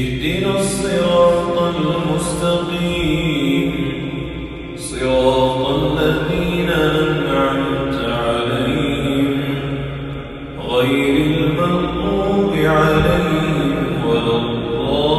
اهدنا الصراط المستقيم. صراط الذين أنعمت عليهم. غير المغضوب عليهم ولا الضالين.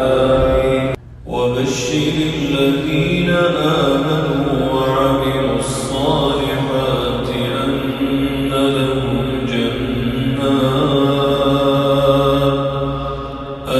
آمين. وبشر الذين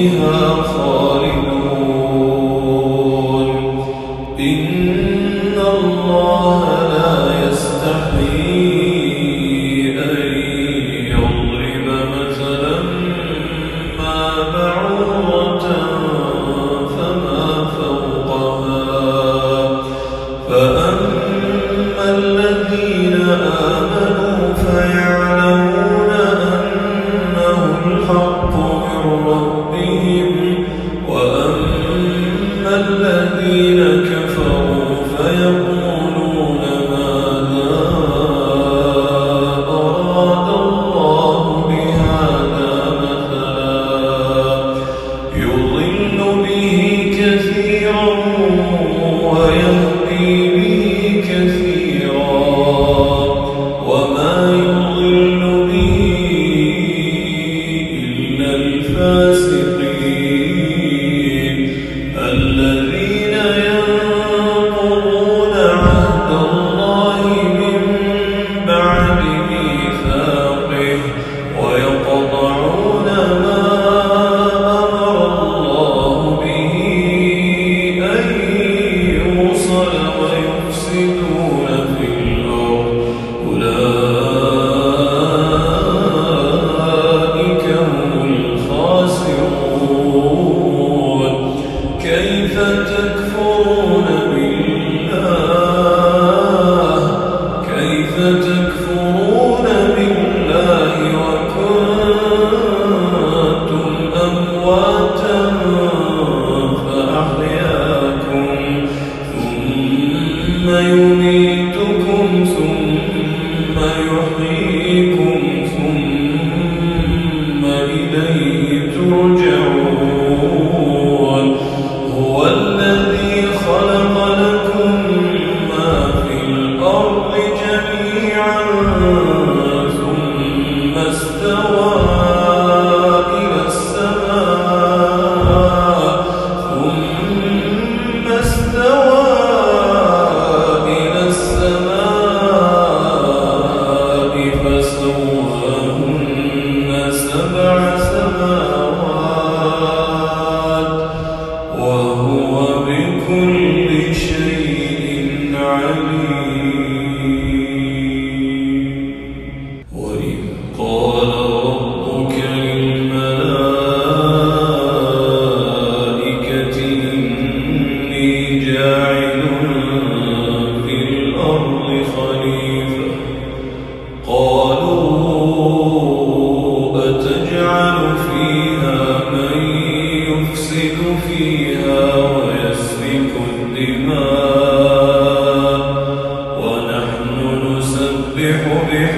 فيها الذي comigo.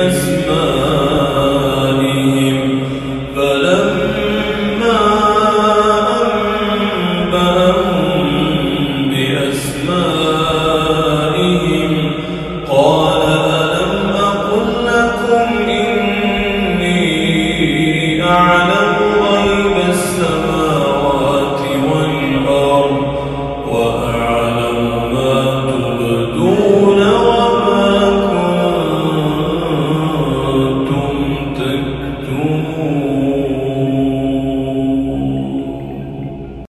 Christmas.